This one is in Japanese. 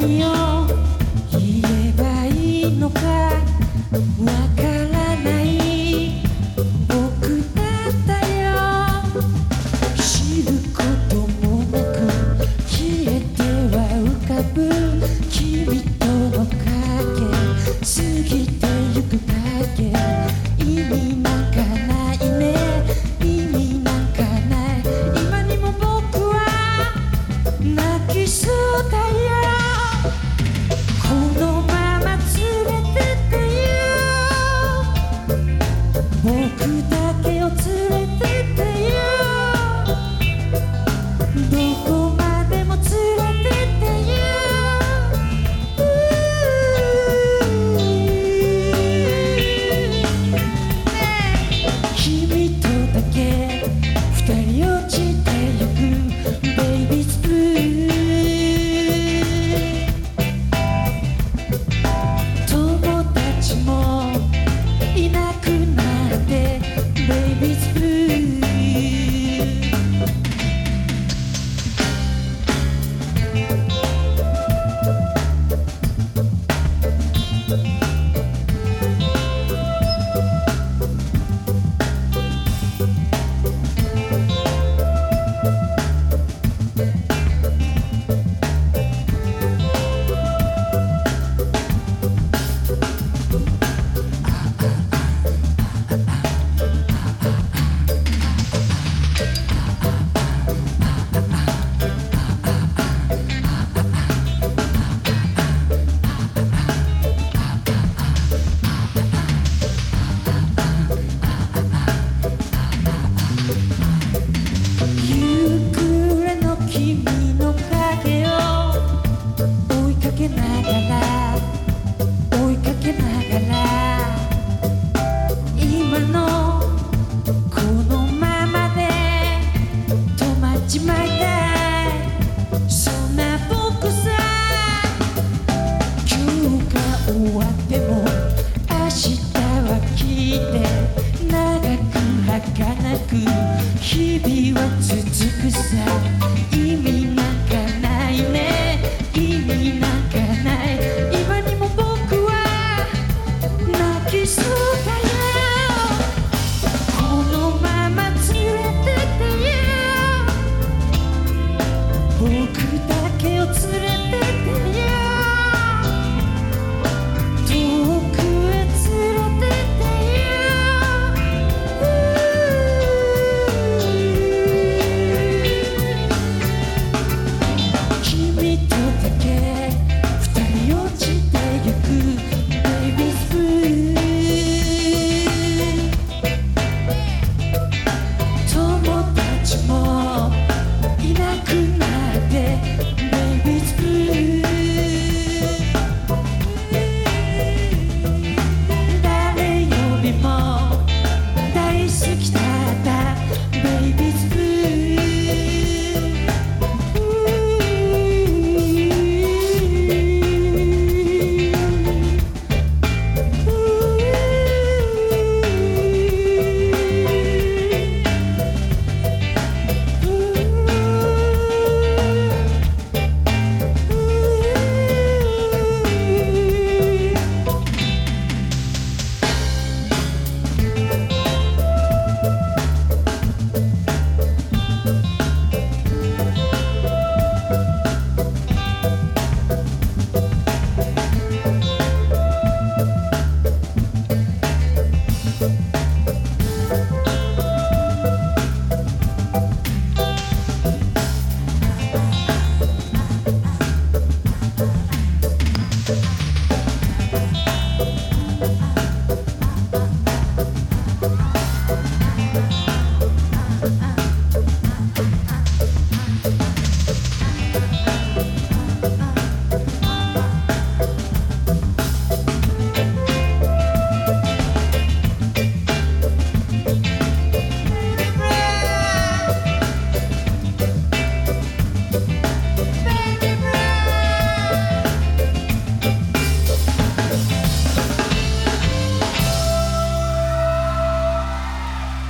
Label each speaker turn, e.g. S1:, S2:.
S1: 何を言えばいいのか。して長く儚く日々は続くさ意味なんかないね。意味なんかない今にも僕は泣きそうだよ。このまま連れてってよ。僕だけを連れて